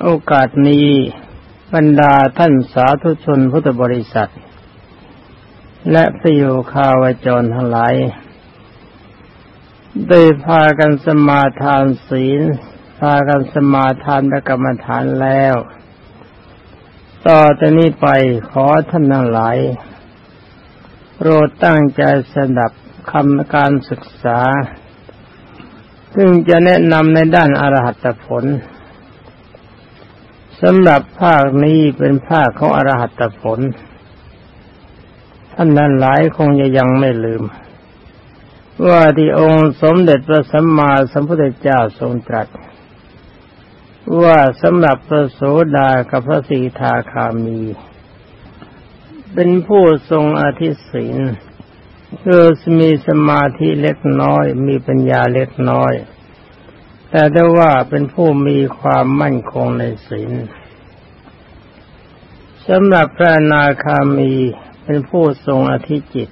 โอกาสนี้บรรดาท่านสาธุชนพุทธบริษัท และประโยคาวจรทั้งหลายได้พากันสมาทานศีล พากันสมาทานพระกรรมฐานแล้ว ต่อจากนี้ไปขอท่านทั้งหลายโปรดตั้งใจสดับคำการศึกษา ซึ่งจะแนะนำในด้านอรหัตผล สำหรับภาคนี้เป็นภาคของอรหัตผล ท่านนั้นหลายคงจะยังไม่ลืม ว่าที่องค์สมเด็จพระสัมมาสัมพุทธเจ้าทรงตรัส ว่าสำหรับพระโสดากับพระสีทาคามี เป็นผู้ทรงอธิศีลคือมีสมาธิเล็กน้อย มีปัญญาเล็กน้อย แต่ได้ว่าเป็นผู้มีความมั่นคงในศีลสำหรับพระนาคามีเป็นผู้ทรงอธิจิต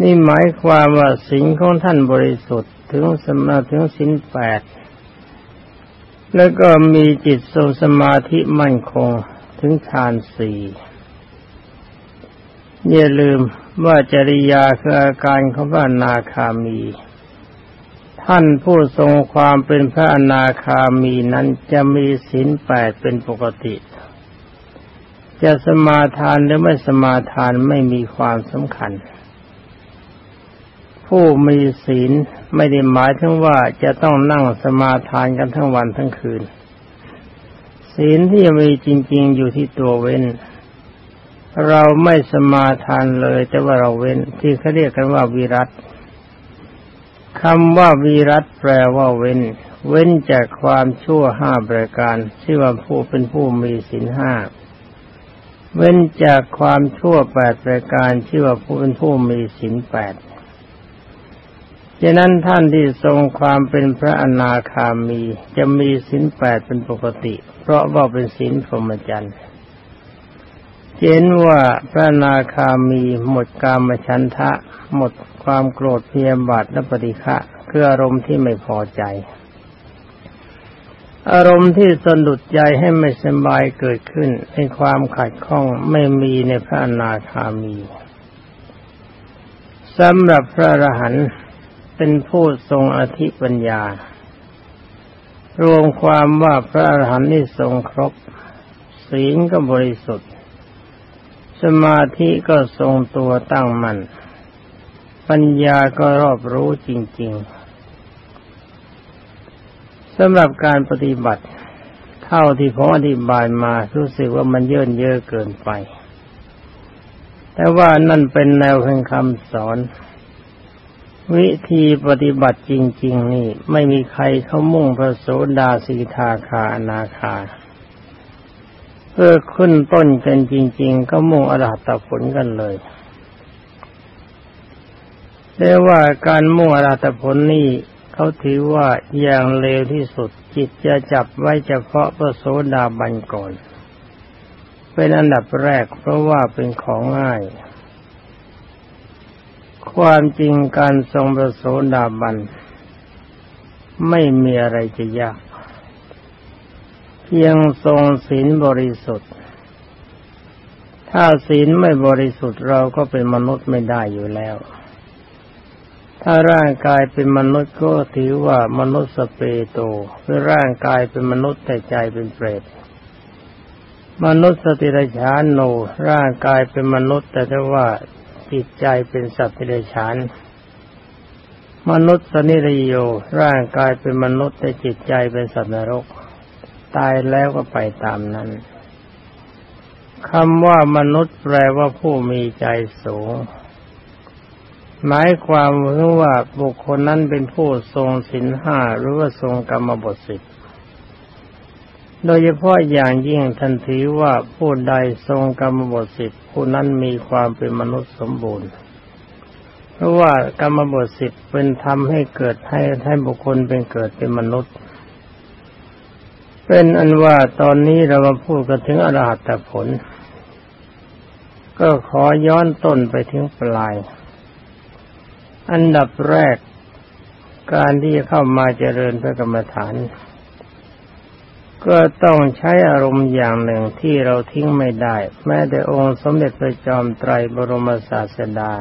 นี่หมายความว่าศีลของท่านบริสุทธิ์ถึงสมาถึงศีลแปดแล้วก็มีจิตทรงสมาธิมั่นคงถึงฌานสี่อย่าลืมว่าจริยาคืออาการของพระนาคามี ท่านผู้ทรงความเป็นพระอนาคามีนั้นจะมีศีลแปดเป็นปกติ จะสมาทานหรือไม่สมาทานไม่มีความสำคัญ ผู้มีศีลไม่ได้หมายถึงว่าจะต้องนั่งสมาทานกันทั้งวันทั้งคืน ศีลที่มีจริง ๆ อยู่ที่ตัวเว้น เราไม่สมาทานเลยแต่ว่าเราเว้นที่เขาเรียกกันว่าวิรัต คำว่าวีรัตแปลว่าเว้น เว้นจากความชั่วห้าประการชื่อว่าผู้เป็นผู้มีศีลห้าเว้นจากความชั่วแปดประการชื่อว่าผู้เป็นผู้มีศีลแปดฉะนั้นท่านที่ทรงความเป็นพระอนาคามีจะมีศีลแปดเป็นปกติ เพราะว่าเป็นศีลพรหมจรรย์เห็นว่าพระนาคามีหมดกามฉันทะ หมด ความโกรธเพียบาทและปฏิฆะคืออารมณ์ที่ไม่พอใจ อารมณ์ที่สนุดใจให้ไม่สบายเกิดขึ้นในความขัดข้องไม่มีในพระอนาคามีสำหรับพระอรหันต์เป็นผู้ทรงอธิปัญญา รวมความว่าพระอรหันต์นี่ทรงครบ ศีลก็บริสุทธิ์ สมาธิก็ทรงตัวตั้งมัน่น ปัญญาก็รอบรู้จริง ๆสำหรับการปฏิบัติ เท่าที่ผมอธิบายมารู้สึกว่ามันเยินเยอะเกินไป แต่ว่านั่นเป็นแนวแห่งคำสอน วิธีปฏิบัติจริง ๆ นี่ ไม่มีใครเขามุ่งพระโสดาสีทาคาอนาคาเพื่อขึ้นต้นกันจริง ๆ ก็มุ่งอรหัตผลกันเลย เรียกว่าการมุ่งอรัตผลนี่เขาถือว่าอย่างเลวที่สุดจิตจะจับไว้เฉพาะพระโสดาบันก่อนเป็นอันดับแรกเพราะว่าเป็นของง่าย ความจริงการทรงพระโสดาบัน ไม่มีอะไรจะยาก เพียงทรงศีลบริสุทธิ์ ถ้าศีลไม่บริสุทธิ์เราก็เป็นมนุษย์ไม่ได้อยู่แล้ว ถ้าร่างกายเป็นมนุษย์ก็ถือว่ามนุษย์สเปโตคือร่างกายเป็นมนุษย์แต่ใจเป็นเปรตมนุษย์สติรชานโน ร่างกายเป็นมนุษย์แต่ถ้าว่าจิตใจเป็นสัตว์ติรชานมนุษย์สนิรโย ร่างกายเป็นมนุษย์แต่จิตใจเป็นสัตว์นรก ตายแล้วก็ไปตามนั้นคำว่ามนุษย์แปลว่าผู้มีใจสูง หมายความว่าบุคคลนั้นเป็นผู้ทรงศีลห้าหรือว่าทรงกรรมบทสิบโดยเฉพาะอย่างยิ่งทันทีว่าผู้ใดทรงกรรมบทสิบผู้นั้นมีความเป็นมนุษย์สมบูรณ์ เพราะว่ากรรมบทสิบเป็นทำให้เกิดให้ให้บุคคลเป็นเกิดเป็นมนุษย์ เป็นอันว่าตอนนี้เรามาพูดกันถึงอรหัตผล ก็ขอย้อนต้นไปถึงปลาย อันดับแรกการที่จะเข้ามาเจริญพระกรรมฐาน ก็ต้องใช้อารมณ์อย่างหนึ่งที่เราทิ้งไม่ได้ แม้แต่องค์สมเด็จพระจอมไตรบรมศาสดา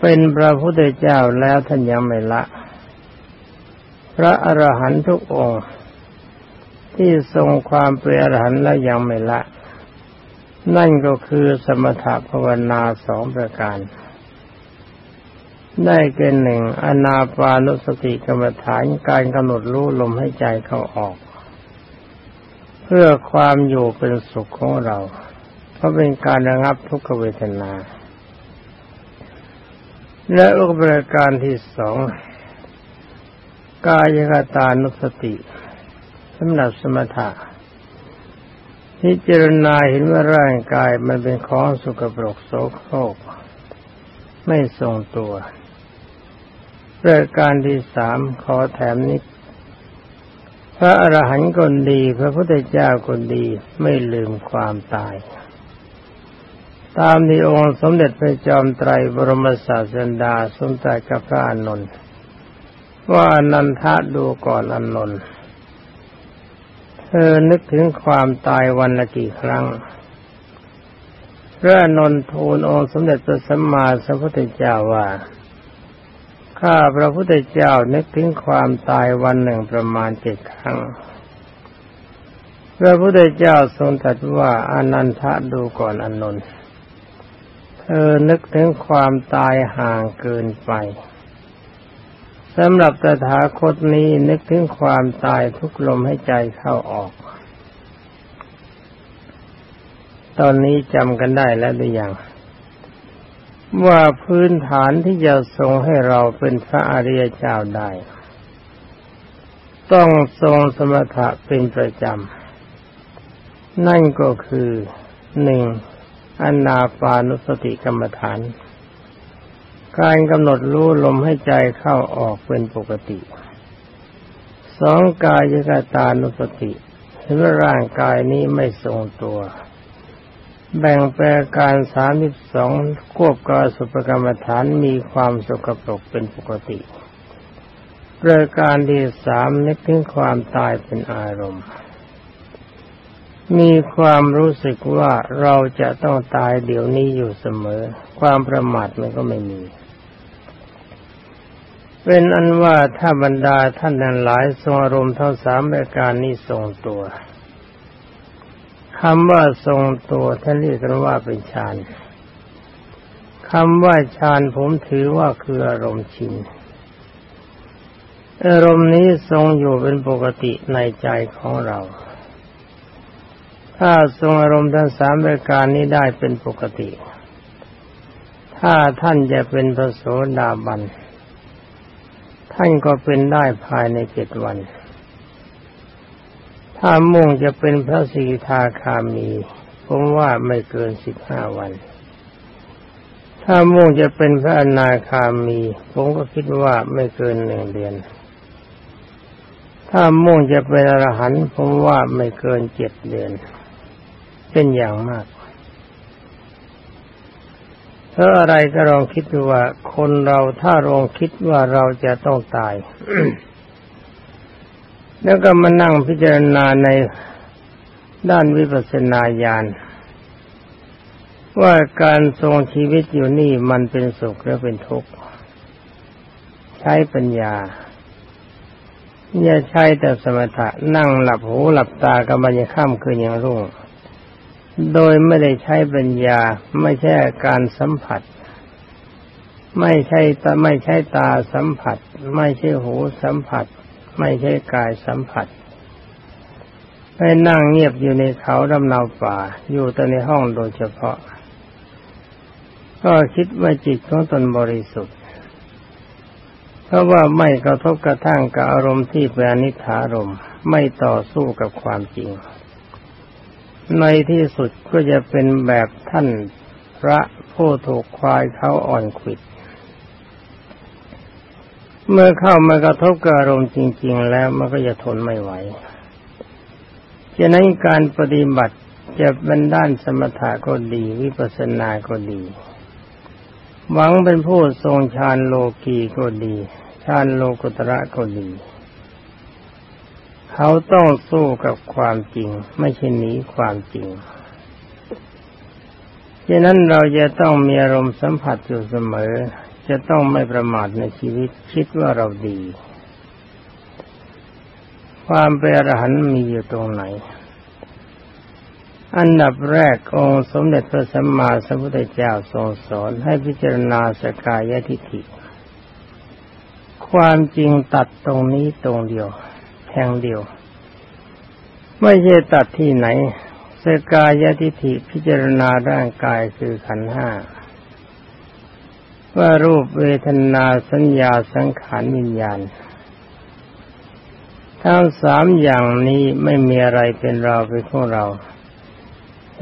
เป็นพระพุทธเจ้าแล้วท่านยังไม่ละ พระอรหันตุกองค์ที่ทรงความเป็นอรหันต์แล้วยังไม่ละ นั่นก็คือสมถภาวนาสองประการ ได้เกณฑ์หนึ่งอนาปานุสติกรรมฐานการกำหนดรู้ลมให้ใจเข้าออก เพื่อความอยู่เป็นสุขของเรา เพราะเป็นการระงับทุกขเวทนา และอุปการที่สองกายกตานุสติสำหรับสมถะพิจารณาเห็นว่าร่างกายมันเป็นของสุกปรกโสโครกไม่ทรงตัว รายการที่สามขอแถมนิดพระอรหันต์คนดี พระพุทธเจ้าคนดีไม่ลืมความตาย ตามที่องค์สมเด็จพระจอมไตรบรมศาสดาสมตัยกับพระอานนท์ว่านันทะดูก่อนอนนท์เธอนึกถึงความตายวันละกี่ครั้งพระนนทูลองค์สมเด็จพระสัมมาสัมพุทธเจ้าว่า ข้าพระพุทธเจ้านึกถึงความตายวันหนึ่งประมาณเจ็ดครั้ง พระพุทธเจ้าทรงตรัสว่าอนันทะดูก่อนอนนท์เธอนึกถึงความตายห่างเกินไปสำหรับตถาคตนี้นึกถึงความตายทุกลมให้ใจเข้าออก ตอนนี้จำกันได้แล้วหรือยัง ว่าพื้นฐานที่จะทรงให้เราเป็นพระอริยเจ้าได้ ต้องทรงสมถะเป็นประจำ นั่นก็คือหนึ่งอนาปานุสติกรรมฐาน การกำหนดรู้ลมให้ใจเข้าออกเป็นปกติสองกายกตานุสติเห็นว่าร่างกายนี้ไม่ทรงตัว แบ่งแปลการสามสิบสองควบกาสุปกรรมฐานมีความสกปรกเป็นปกติรายการที่สามนึกถึงความตายเป็นอารมณ์ มีความรู้สึกว่าเราจะต้องตายเดี๋ยวนี้อยู่เสมอ ความประมาทมันก็ไม่มี เป็นอันว่าถ้าบรรดาท่านนั้นหลายทรงอารมณ์ทั้งสามรายการนี้ทรงตัว คำว่าทรงตัวท่านเรียกกันว่าเป็นฌานคำว่าฌานผมถือว่าคืออารมณ์ชินอารมณ์นี้ทรงอยู่เป็นปกติในใจของเรา ถ้าทรงอารมณ์ทั้งสามรายการนี้ได้เป็นปกติ ถ้าท่านจะเป็นพระโสดาบัน ท่านก็เป็นได้ภายในเจ็ดวัน ถ้ามุ่งจะเป็นพระสีทาคามี ผมว่าไม่เกินสิบห้าวัน ถ้ามุ่งจะเป็นพระอนาคามี ผมก็คิดว่าไม่เกินหนึ่งเดือน ถ้ามุ่งจะเป็นอรหันต์ผมว่าไม่เกินเจ็ดเดือน เป็นอย่างมากเพราะอะไรก็ลองคิดดูว่า คนเราถ้าลองคิดว่าเราจะต้องตาย แล้วก็มานั่งพิจารณาในด้านวิปัสสนาญาณว่าการทรงชีวิตอยู่นี่มันเป็นสุขหรือเป็นทุกข์ใช้ปัญญาอย่าใช้แต่สมถะนั่งหลับหูหลับตากับบัญญัข้ามคืนอย่างรุ่ง โดยไม่ได้ใช้ปัญญาไม่ใช่การสัมผัส ไม่ใช่ตาไม่ใช่ตาสัมผัส ไม่ใช่หูสัมผัส ไม่ใช่กายสัมผัสไปนั่งเงียบอยู่ในเขาดำนาป่า อยู่แต่ในห้องโดยเฉพาะ ก็คิดว่าจิตของตนบริสุทธิ์ เพราะว่าไม่กระทบกระทั่งกับอารมณ์ที่เป็นอนิถารมไม่ต่อสู้กับความจริง ในที่สุดก็จะเป็นแบบท่านพระผู้ถูกควายเขาอ่อนขิด เมื่อเข้ามากระทบกับอารมณ์จริง ๆ แล้วมันก็จะทนไม่ไหวฉะนั้นการปฏิบัติจะเป็นด้านสมถะก็ดี วิปัสสนาก็ดี หวังเป็นผู้ทรงฌานโลกีก็ดีฌานโลกุตระก็ดี เขาต้องสู้กับความจริง ไม่ใช่หนีความจริงฉะนั้นเราจะต้องมีอารมณ์สัมผัสอยู่เสมอ จะต้องไม่ประมาทในชีวิตคิดว่าเราดี ความเป็นอรหันต์มีอยู่ตรงไหน อันดับแรกองค์สมเด็จพระสัมมาสัมพุทธเจ้าทรงสอนให้พิจารณาสกายทิฏฐิ ความจริงตัดตรงนี้ตรงเดียวแห่งเดียว ไม่ใช่ตัดที่ไหนสกายทิฏฐิพิจารณาร่างกายคือขันห้า ว่ารูปเวทนาสัญญาสังขารวิญญาณ ทั้งสามอย่างนี้ไม่มีอะไรเป็นเราเป็นของเรา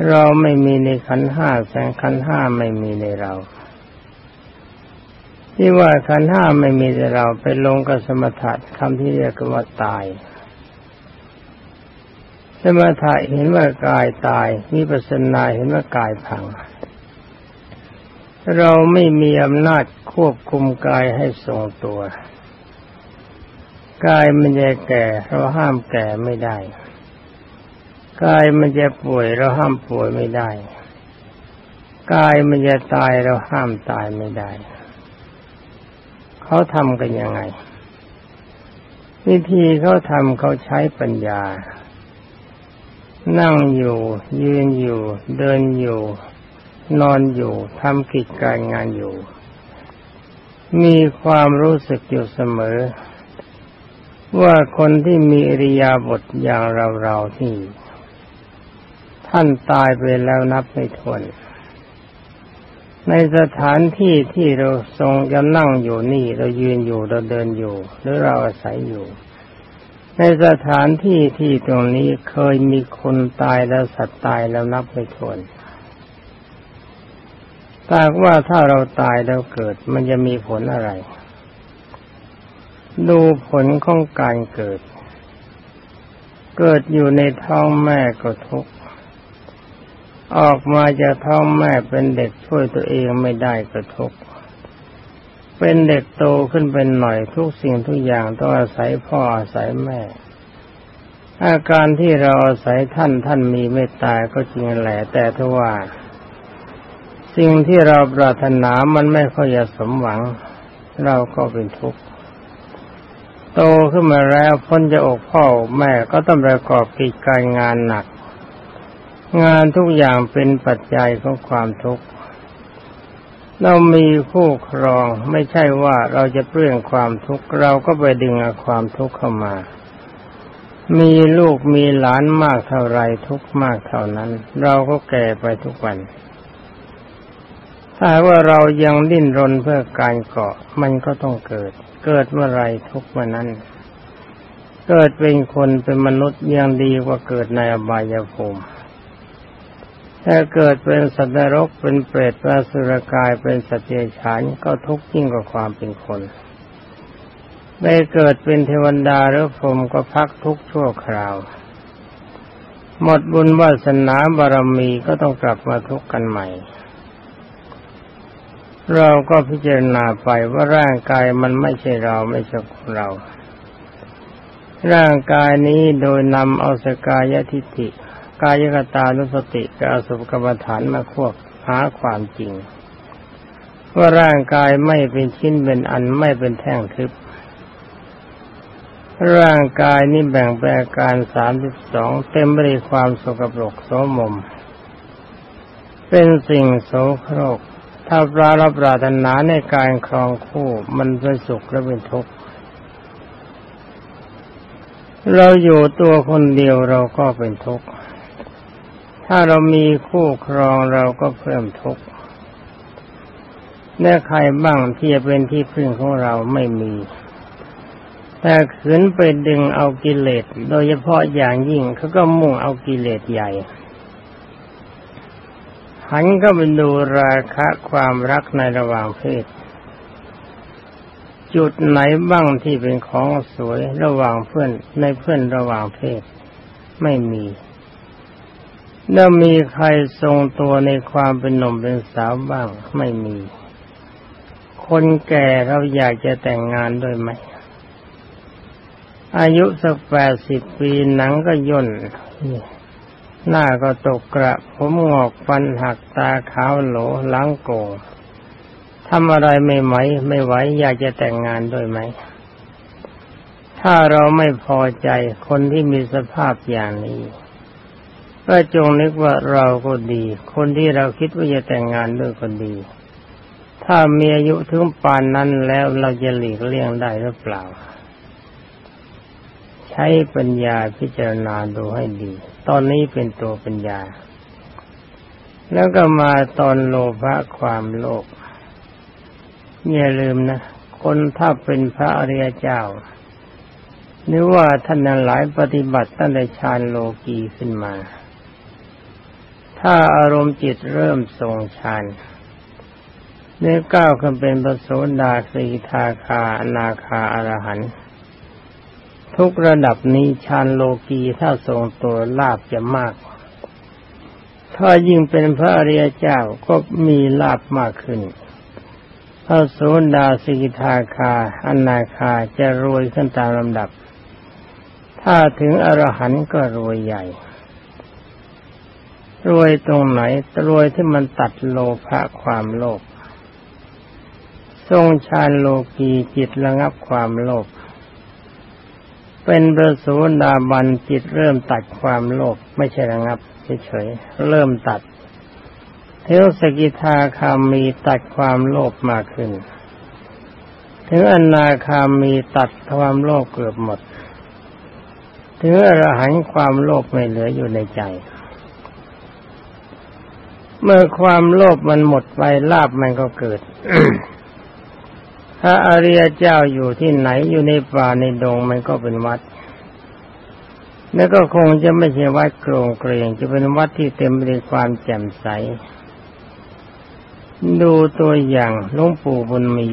เราไม่มีในขันห้าแสงขันห้าไม่มีในเรา ที่ว่าขันห้าไม่มีในเราไปลงกับสมถะคำที่เรียกว่าตายสมถะเห็นว่ากายตายมีปัสนาเห็นว่ากายพัง เราไม่มีอำนาจควบคุมกายให้ทรงตัว กายมันจะแก่เราห้ามแก่ไม่ได้ กายมันจะป่วยเราห้ามป่วยไม่ได้ กายมันจะตายเราห้ามตายไม่ได้ เขาทำกันยังไง วิธีเขาทำเขาใช้ปัญญา นั่งอยู่ ยืนอยู่ เดินอยู่ นอนอยู่ทำกิจการงานอยู่ มีความรู้สึกอยู่เสมอ ว่าคนที่มีอริยาบทอย่างเราเราที่ ท่านตายไปแล้วนับไม่ถ้วนในสถานที่ที่เราทรงจะนั่งอยู่นี่เรายืนอยู่เราเดินอยู่ หรือเราอาศัยอยู่ ในสถานที่ที่ตรงนี้เคยมีคนตายแล้วสัตว์ตายแล้วนับไม่ถ้วน ถาว่าถ้าเราตายแล้วเกิด มันจะมีผลอะไร ดูผลของการเกิด เกิดอยู่ในท้องแม่ก็ทุกข์ออกมาจากท้องแม่เป็นเด็กช่วยตัวเองไม่ได้ก็ทุกข์เป็นเด็กโตขึ้นเป็นหน่อยทุกสิ่งทุกอย่างต้องอาศัยพ่ออาศัยแม่ อาการที่เราอาศัยท่านท่านมีเมตตาก็จริงแหละแต่ถ้าว่า สิ่งที่เราปรารถนามันไม่ค่อยจะสมหวัง เราก็เป็นทุกข์โตขึ้นมาแล้วพ้นจะอกพ่อแม่ก็ต้องประกอบกิจการงานหนัก งานทุกอย่างเป็นปัจจัยของความทุกข์เรามีคู่ครองไม่ใช่ว่าเราจะเปลี่ยนความทุกข์เราก็ไปดึงเอาความทุกข์เข้ามา มีลูกมีหลานมากเท่าไรทุกมากเท่านั้น เราก็แก่ไปทุกวัน ถ้าว่าเรายังดิ้นรนเพื่อการเกาะมันก็ต้องเกิด เกิดเมื่อไรทุกเมื่อนั้น เกิดเป็นคนเป็นมนุษย์ยังดีกว่าเกิดในอบายภูมิถ้าเกิดเป็นสัตว์นรกเป็นเปรตเป็นสุรกายเป็นสัตว์เดรัจฉานก็ทุกข์ยิ่งกว่าความเป็นคนได้เกิดเป็นเทวดาหรือพรมก็พักทุกข์ชั่วคราว หมดบุญวาสนาบารมีก็ต้องกลับมาทุกข์กันใหม่ เราก็พิจารณาไปว่าร่างกายมันไม่ใช่เราไม่ใช่ของเรา ร่างกายนี้โดยนำเอาสกายทิฏฐิกายกตานุสติกับอสุภกรรมฐานมาควบหาความจริง ว่าร่างกายไม่เป็นชิ้นเป็นอันไม่เป็นแท่งทึบ ร่างกายนี้แบ่งแปลการสามสิบสองเต็มไปด้วยความสกปรกโสมม เป็นสิ่งโสโครก ถ้าปรารับปรารถนาในการครองคู่มันเป็นสุขและเป็นทุกข์เราอยู่ตัวคนเดียวเราก็เป็นทุกข์ถ้าเรามีคู่ครองเราก็เพิ่มทุกข์แน่ใครบ้างที่จะเป็นที่พึ่งของเราไม่มี แต่ขืนไปดึงเอากิเลส โดยเฉพาะอย่างยิ่งเขาก็มุ่งเอากิเลสใหญ่ หันก็ไปดูราคะความรักในระหว่างเพศ จุดไหนบ้างที่เป็นของสวยระหว่างเพื่อนในเพื่อนระหว่างเพศ ไม่มีแล้วมีใครทรงตัวในความเป็นหนุ่มเป็นสาวบ้างไม่มี คนแก่เราอยากจะแต่งงานด้วยไหม อายุสักแปดสิบปีหนังก็ย่น หน้าก็ตกกระ ผมงอกฟันหักตาขาวโหลหลังโกงทำอะไรไม่ไหมไม่ไหวอยากจะแต่งงานด้วยไหม ถ้าเราไม่พอใจคนที่มีสภาพอย่างนี้ ก็จงนึกว่าเราก็ดี คนที่เราคิดว่าจะแต่งงานด้วยคนดี ถ้ามีอายุถึงปานนั้นแล้วเราจะหลีกเลี่ยงได้หรือเปล่า ใช้ปัญญาพิจารณาดูให้ดี ตอนนี้เป็นตัวปัญญา แล้วก็มาตอนโลภะความโลภอย่าลืมนะ คนถ้าเป็นพระอริยเจ้านึกว่าท่านหลายปฏิบัติตั้งแต่ฌานโลกีขึ้นมา ถ้าอารมณ์จิตเริ่มทรงฌานเนื้อก้าวขึ้นเป็นปโสดาสีทาคานาคาอรหัน ทุกระดับนี้ฌานโลกีถ้าทรงตัวลาบจะมาก ถ้ายิ่งเป็นพระอริยเจ้าก็มีลาบมากขึ้นพระโสดาสิกิทาคาอนาคาจะรวยขึ้นตามลำดับ ถ้าถึงอรหันต์ก็รวยใหญ่ รวยตรงไหนรวยที่มันตัดโลภะความโลภทรงฌานโลกีจิตระงับความโลภ เป็นประสูดาบันจิตเริ่มตัดความโลภไม่ใช่ระงับเฉยๆเริ่มตัด เทวสกิทาคามีตัดความโลภมากขึ้น ถึงอนาคามีตัดความโลภเกือบหมด ถึงอรหันความโลภไม่เหลืออยู่ในใจ เมื่อความโลภมันหมดไปลาบมันก็เกิด ระอริยเจ้าอยู่ที่ไหนอยู่ในป่าในดงมันก็เป็นวัด แล้วก็คงจะไม่ใช่วัดโกรงเกรงจะเป็นวัดที่เต็มไปด้วยความแจ่มใส ดูตัวอย่างหลวงปู่บุญมี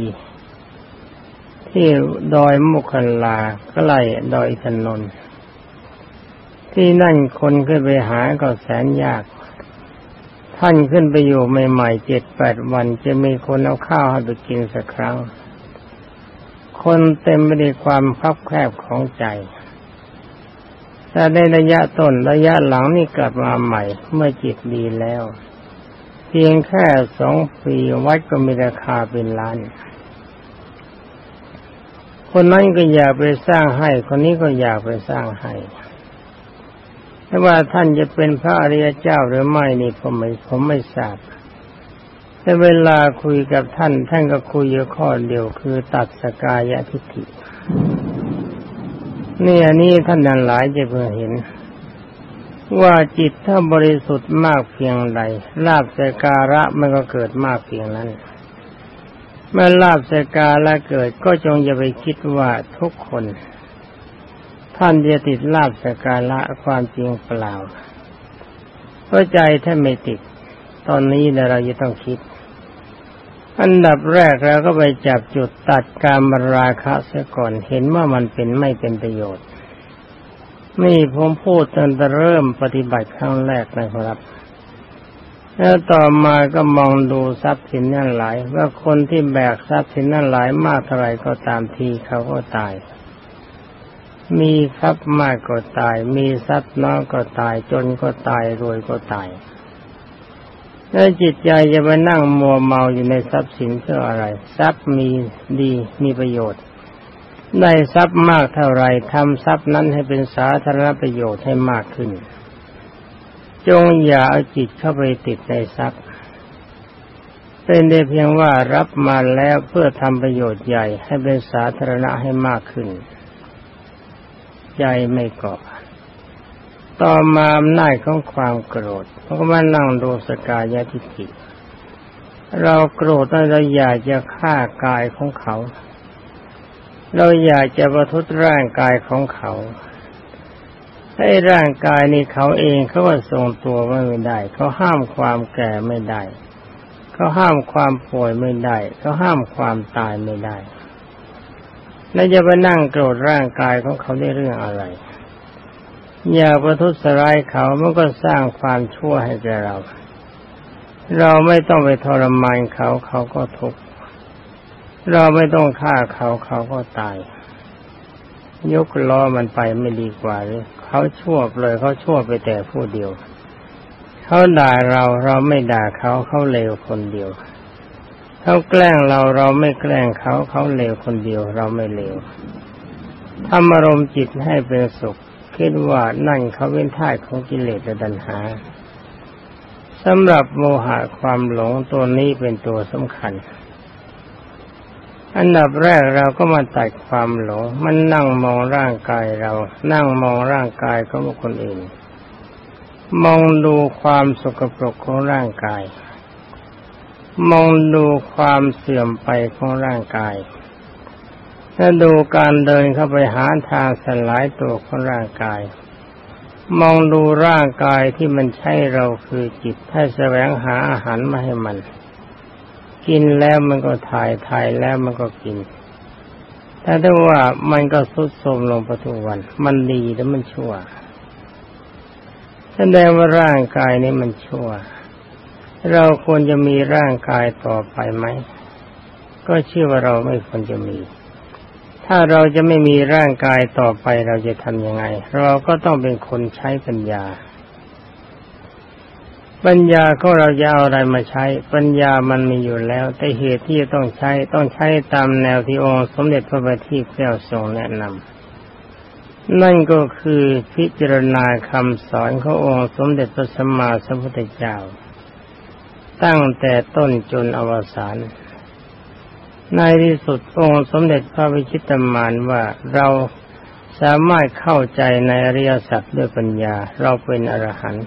ที่ดอยมุขลาใกล้ดอยถนนที่นั่นคนขึ้นไปหาก็แสนยาก ท่านขึ้นไปอยู่ใหม่ๆเจ็ดแปดวันจะมีคนเอาข้าวให้ไปกินสักครั้ง คนเต็มไปด้วยความคับแคบของใจแต่ในระยะต้นระยะหลังนี่กลับมาใหม่ เมื่อจิตดีแล้ว เพียงแค่สองปีวัดก็มีราคาเป็นล้าน คนนั้นก็อยากไปสร้างให้ คนนี้ก็อยากไปสร้างให้ไม่ว่าท่านจะเป็นพระอริยเจ้าหรือไม่นี่ผมไม่ผมไม่ทราบ แต่เวลาคุยกับท่าน ท่านก็คุยอยู่ข้อเดียวคือตัดสกายทิฏฐินี่อันนี้ท่านนั้นหลายจะเพิ่งเห็น ว่าจิตถ้าบริสุทธิ์มากเพียงใดลาบสการะมันก็เกิดมากเพียงนั้น เมื่อลาบสการะเกิดก็จงอย่าไปคิดว่าทุกคน ท่านจะติดลาบสการะความจริงเปล่าเพราะใจถ้าไม่ติดตอนนี้เราจะต้องคิด อันดับแรกเราก็ไปจับจุดตัดการมราคะเสียก่อนเห็นว่ามันเป็นไม่เป็นประโยชน์ นี่ผมพูดตั้งแต่เริ่มปฏิบัติครั้งแรกนะครับ แล้วต่อมาก็มองดูทรัพย์สินนั่นหลาย ว่าคนที่แบกทรัพย์สินนั่นหลายมากเท่าไรก็ตามทีเขาก็ตาย มีทรัพย์มากก็ตาย มีทรัพย์น้อยก็ตาย จนก็ตายรวยก็ตาย แล้วจิตใจจะไปนั่งมัวเมาอยู่ในทรัพย์สินเพื่ออะไร ทรัพย์มีดีมีประโยชน์ ได้ทรัพย์มากเท่าไรทำทรัพย์นั้นให้เป็นสาธารณประโยชน์ให้มากขึ้น จงอย่าเอาจิตเข้าไปติดในทรัพย์ เป็นได้เพียงว่ารับมาแล้วเพื่อทำประโยชน์ใหญ่ให้เป็นสาธารณะให้มากขึ้น ใจไม่เกาะ ต่อมาอำนาจของความโกรธเพราะมานั่งดูสกายทิฏฐิเราโกรธเราอยากจะฆ่ากายของเขา เราอยากจะประทุษร่างกายของเขาให้ร่างกายนี้เขาเองเขาว่าทรงตัวไม่ได้ เขาห้ามความแก่ไม่ได้ เขาห้ามความป่วยไม่ได้ เขาห้ามความตายไม่ได้ แล้วจะไปนั่งโกรธร่างกายของเขาได้เรื่องอะไร อย่าประทุษร้ายเขามันก็สร้างความชั่วให้แก่เรา เราไม่ต้องไปทรมานเขาเขาก็ทุกข์เราไม่ต้องฆ่าเขาเขาก็ตาย ยกล้อมันไปไม่ดีกว่าหรือเขาชั่วเลยเขาชั่วไปแต่ผู้เดียว เขาด่าเราเราไม่ด่าเขาเขาเลวคนเดียว เขาแกล้งเราเราไม่แกล้งเขาเขาเลวคนเดียว เราไม่เลวทำอารมณ์จิตให้เป็นสุข คิดว่านั่นเขาเป็นท่าของกิเลสและดัณหาสำหรับโมหะความหลงตัวนี้เป็นตัวสำคัญ อันดับแรกเราก็มาตัดความหลง มันนั่งมองร่างกายเรา นั่งมองร่างกายของคนอื่น มองดูความสกปรกของร่างกาย มองดูความเสื่อมไปของร่างกาย ถ้าดูการเดินเข้าไปหาทางสลายตัวของร่างกาย มองดูร่างกายที่มันใช่เราคือจิตให้แสวงหาอาหารมาให้มัน กินแล้วมันก็ถ่ายถ่ายแล้วมันก็กินแต่ถ้าว่ามันก็สุดโทมลงประทุวัน มันดีแล้วมันชั่วแสดงว่าร่างกายนี้มันชั่ว เราควรจะมีร่างกายต่อไปไหม ก็เชื่อว่าเราไม่ควรจะมี ถ้าเราจะไม่มีร่างกายต่อไปเราจะทำยังไง เราก็ต้องเป็นคนใช้ปัญญา ปัญญาของเราจะเอาอะไรมาใช้ ปัญญามันมีอยู่แล้ว แต่เหตุที่จะต้องใช้ต้องใช้ตามแนวที่องค์สมเด็จพระบัณฑิตแก้วทรงแนะนำนั่นก็คือพิจารณาคำสอนขององค์สมเด็จพระสัมมาสัมพุทธเจ้า ตั้งแต่ต้นจนอวสาน ในที่สุดองค์สมเด็จพระวิชิตมานว่าเราสามารถเข้าใจในอริยสัจด้วยปัญญา เราเป็นอรหันต์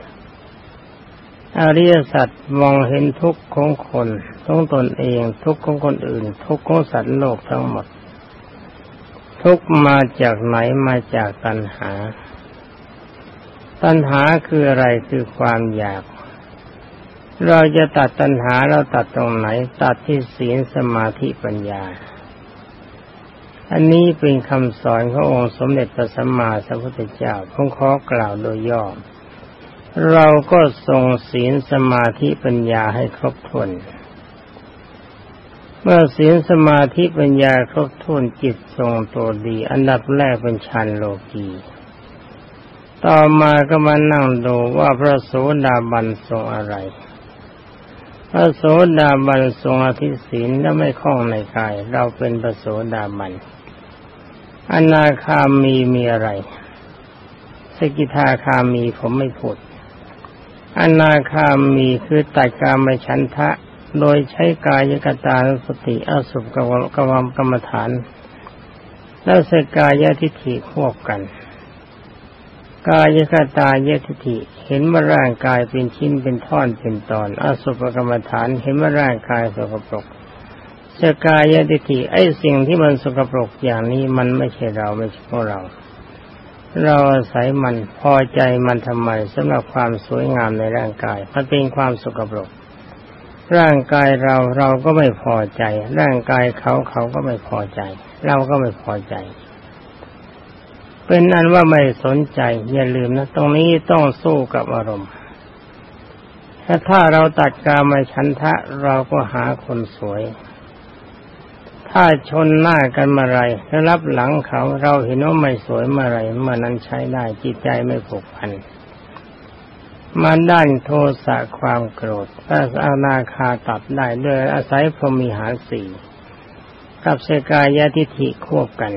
อริยสัจมองเห็นทุกข์ของคนทุกตนเอง ทุกข์ของคนอื่น ทุกข์ของสัตว์โลกทั้งหมด ทุกข์มาจากไหนมาจากตัณหา ตัณหาคืออะไรคือความอยาก เราจะตัดตัณหาเราตัดตรงไหน ตัดที่ศีลสมาธิปัญญา อันนี้เป็นคำสอนขององค์สมเด็จพระสัมมาสัมพุทธเจ้าผมขอกล่าวโดยย่อเราก็ทรงศีลสมาธิปัญญาให้ครบถ้วน เมื่อศีลสมาธิปัญญาครบถ้วนจิตทรงตัวดี อันดับแรกเป็นฌานโลกีต่อมาก็มานั่งดูว่าพระโสดาบันทรงอะไร ระโสดาบันทรงอธิศีลและไม่คล้องในกาย เราเป็นพระโสดาบันอนาคามีมีอะไร สกิทาคามีผมไม่พูดอนาคามีคือตัดการมฉันทะ โดยใช้กายกตาสติอสุภกวกวมกรรมฐาน แล้วสกายทิฏฐิควบกัน กายคตาเยติถิเห็นว่าร่างกายเป็นชิ้นเป็นท่อนเป็นตอนอสุภกรรมฐานเห็นว่าร่างกายสกปรกสกายยติถิไอ้สิ่งที่มันสกปรกอย่างนี้มันไม่ใช่เราไม่ใช่พวกเรา เราอาศัยมันพอใจมันทำไมสำหรับความสวยงามในร่างกาย มันเป็นความสกปรก ร่างกายเราเราก็ไม่พอใจ ร่างกายเขาเขาก็ไม่พอใจ เราก็ไม่พอใจ เป็นอันว่าไม่สนใจ อย่าลืมนะ ตรงนี้ต้องสู้กับอารมณ์ ถ้าถ้าเราตัดกามาชันทะเราก็หาคนสวย ถ้าชนหน้ากันมาไรแล้วรับหลังเขาเราเห็นว่าไม่สวยมาไรเมื่อนั้นใช้ได้จิตใจไม่ผูกพันมาด้านโทสะความโกรธถ้าอานาคาตัดได้ด้วยอาศัยพรมีหารสี่กับเสกายทิฏฐิควบกัน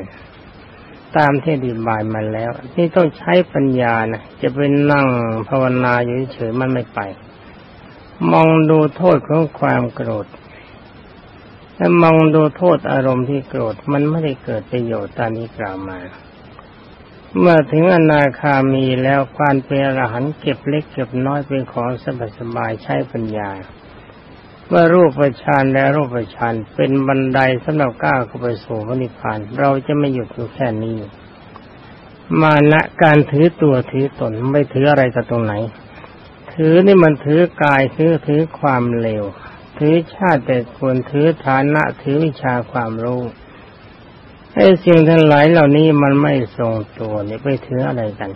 ตามที่อธิบายมาแล้ว นี่ต้องใช้ปัญญานะจะไปนั่งภาวนาอยู่เฉยมันไม่ไป มองดูโทษของความโกรธถ้ามองดูโทษอารมณ์ที่โกรธมันไม่ได้เกิดประโยชน์ตามนี้กล่าวมา เมื่อถึงอนาคามีแล้วความเป็นอรหันต์เก็บเล็กเก็บน้อยเป็นของสบายสบายใช้ปัญญา ว่ารูปฌานและรูปฌานเป็นบันไดสำหรับก้าวเข้าไปสู่พระนิพพาน เราจะไม่หยุดอยู่แค่นี้ มานะการถือตัวถือตนไม่ถืออะไรกับตรงไหน ถือนี่มันถือกายถือถือความเลวถือชาติแต่ควรถือฐานะถือวิชาความรู้ไอ้สิ่งทั้งหลายเหล่านี้มันไม่ทรงตัวนี่ไปถืออะไรกัน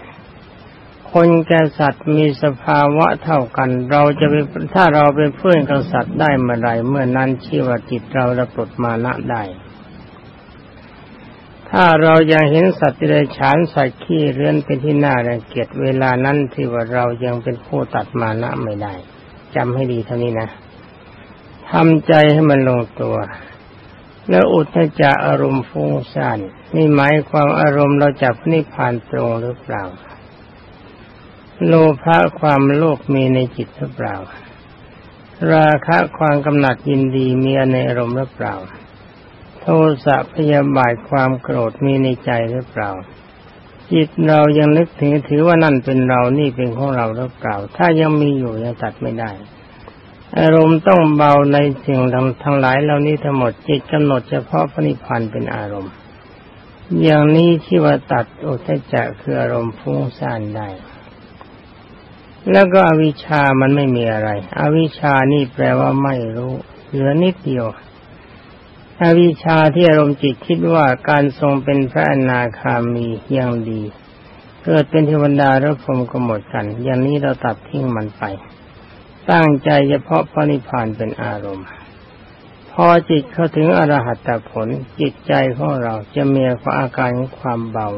คนแก่สัตว์มีสภาวะเท่ากัน เราจะไปถ้าเราเป็นเพื่อนกับสัตว์ได้เมื่อไรเมื่อนั้นชื่ว่าจิตเราระปลดมานะได้ ถ้าเรายังเห็นสัตว์ที่ไรฉานสัตว์ขี้เลื่อนเป็นที่น่ารังเกียจเวลานั้นที่ว่าเรายังเป็นผู้ตัดมานะไม่ได้จำให้ดีเท่านี้นะทำใจให้มันลงตัว แล้วอุทจะอารมณ์ฟุ้งซ่านนี่หมายความอารมณ์เราจับนิพพานตรงหรือเปล่า โลภะความโลภมีในจิตหรือเปล่า ราคะความกำหนัดยินดีมีในอารมณ์หรือเปล่า โทสะพยาบาทความโกรธมีในใจหรือเปล่า จิตเรายังนึกถึงถือว่านั่นเป็นเรานี่เป็นของเราหรือเปล่า ถ้ายังมีอยู่ยังตัดไม่ได้ อารมณ์ต้องเบาในสิ่งทั้งหลายเหล่านี้ทั้งหมดจิตกำหนดเฉพาะพระนิพพานเป็นอารมณ์ อย่างนี้ที่ว่าตัดอุทจะคืออารมณ์ฟุ้งซ่านได้ แล้วก็อวิชามันไม่มีอะไร อวิชานี่แปลว่าไม่รู้ เหลือนิดเดียว อวิชาที่อารมณ์จิตคิดว่าการทรงเป็นพระอนาคามียังดี เกิดเป็นเทวดาแล้วพรมก็หมดกัน อย่างนี้เราตัดทิ้งมันไป ตั้งใจเฉพาะพระนิพพานเป็นอารมณ์ พอจิตเข้าถึงอรหัตผลจิตใจของเราจะมีอาการความเบา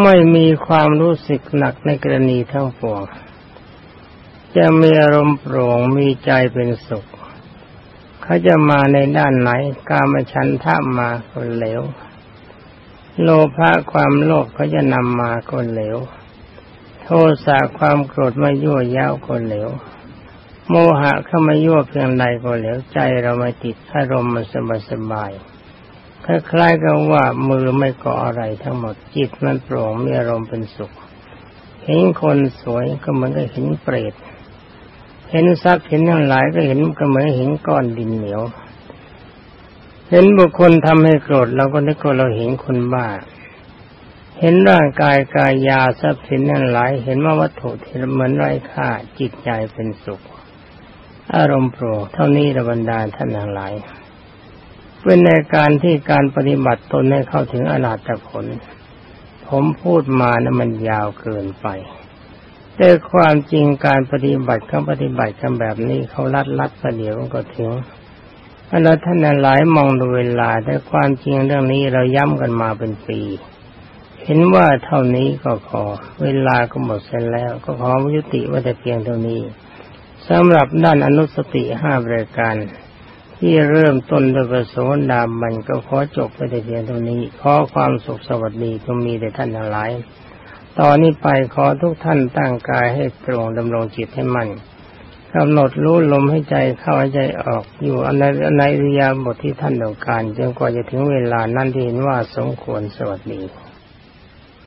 ไม่มีความรู้สึกหนักในกรณีทั้งปวงจะมีอารมณ์โปร่งมีใจเป็นสุข เขาจะมาในด้านไหน กามฉันทะมาคนเหลว โลภะความโลภเขาจะนำมาคนเหลว โทสะความโกรธมายั่วย้าวก็เหลว โมหะเข้ามายั่วเพียงใดก็เหลวใจเราไม่ติดอารมณ์มันสบายสบาย คล้ายๆกับว่ามือไม่กาะอะไรทั้งหมดจิตมันโปร่งมีอารมณ์เป็นสุข เห็นคนสวยก็เหมือนกับเห็นเปรตเห็นทรัพย์เห็นทั้งหลายก็เห็นก็เหมือนเห็นก้อนดินเหนียว เห็นบุคคลทำให้โกรธเราก็นึกว่าเราเห็นคนบ้า เห็นร่างกายกายยาทรัพย์สินนั่นหลาย เห็นว่าวัตถุที่เหมือนไร้ค่าจิตใจเป็นสุข อารมณ์โปร่งเท่านี้ระบรรดาท่านทั้งหลาย เป็นในการที่การปฏิบัติตนให้เข้าถึงอนาตผล ผมพูดมานะมันยาวเกินไป แต่ความจริงการปฏิบัติเขาปฏิบัติกันแบบนี้เขาลัดลัดประเดี๋ยวก็ถึงอันนั้นท่านหลายมองดูเวลา แต่ความจริงเรื่องนี้เราย้ำกันมาเป็นปี เห็นว่าเท่านี้ก็ขอเวลาก็หมดเส้นแล้ว ก็ขอยุติว่าแต่เพียงเท่านี้สำหรับด้านอนุสติห้าบริการ ที่เริ่มต้นโดยประสงดามมันก็ขอจบไปแต่เพียงเท่านี้ ขอความสุขสวัสดีจงมีแด่ท่านทั้งหลาย ตอนนี้ไปขอทุกท่านตั้งกายให้ตรงดำรงจิตให้มันกำหนดรู้ลมให้ใจเข้าใจออกอยู่ในในริยาบทที่ท่านต้องการจนกว่าจะถึงเวลานั้นที่เห็นว่าสมควรสวัสดี